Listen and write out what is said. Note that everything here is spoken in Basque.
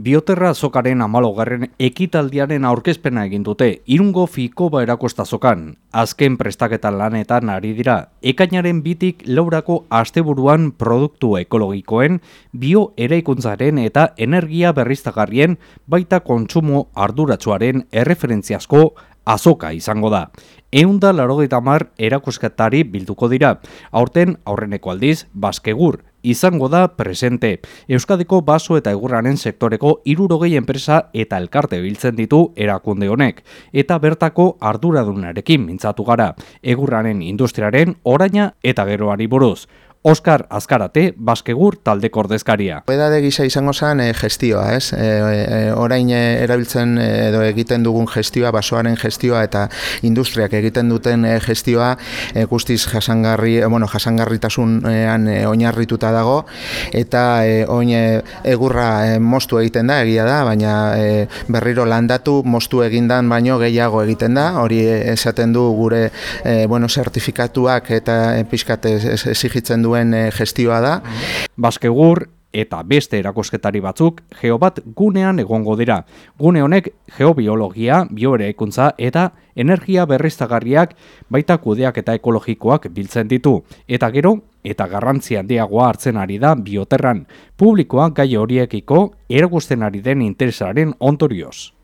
Bioterra azokaren amalogarren ekitaldiaren aurkezpena egin dute irungo fikoba erakosta azokan. Azken prestaketan lanetan ari dira, ekainaren bitik laurako asteburuan produktu ekologikoen, bio eraikuntzaren eta energia berriztagarrien baita kontsumo arduratsuaren erreferentziazko azoka izango da. Eunda larogeita mar erakuskatari bilduko dira. Aurten aurreneko aldiz, baskegur, izango da presente. Euskadiko baso eta egurraren sektoreko irurogei enpresa eta elkarte biltzen ditu erakunde honek. Eta bertako arduradunarekin mintzatu gara. Egurraren industriaren oraina eta geroari buruz. Oskar Azkarate, Baskegur taldeko ordezkaria. Edade gisa izango zen e, gestioa, ez? E, orain erabiltzen edo egiten dugun gestioa, basoaren gestioa eta industriak egiten duten gestioa e, guztiz jasangarri, e, bueno, jasangarritasunean e, oinarrituta dago eta e, oin egurra e, mostu egiten da, egia da, baina e, berriro landatu mostu egindan baino gehiago egiten da, hori esaten du gure e, bueno, sertifikatuak eta e, pixkat exigitzen du duen e, gestioa da. Baskegur eta beste erakosketari batzuk geobat gunean egongo dira. Gune honek geobiologia, bioereikuntza eta energia berriztagarriak baita kudeak eta ekologikoak biltzen ditu. Eta gero, eta garrantzi handiagoa hartzen ari da bioterran. Publikoa gai horiekiko erakusten ari den interesaren ontorioz.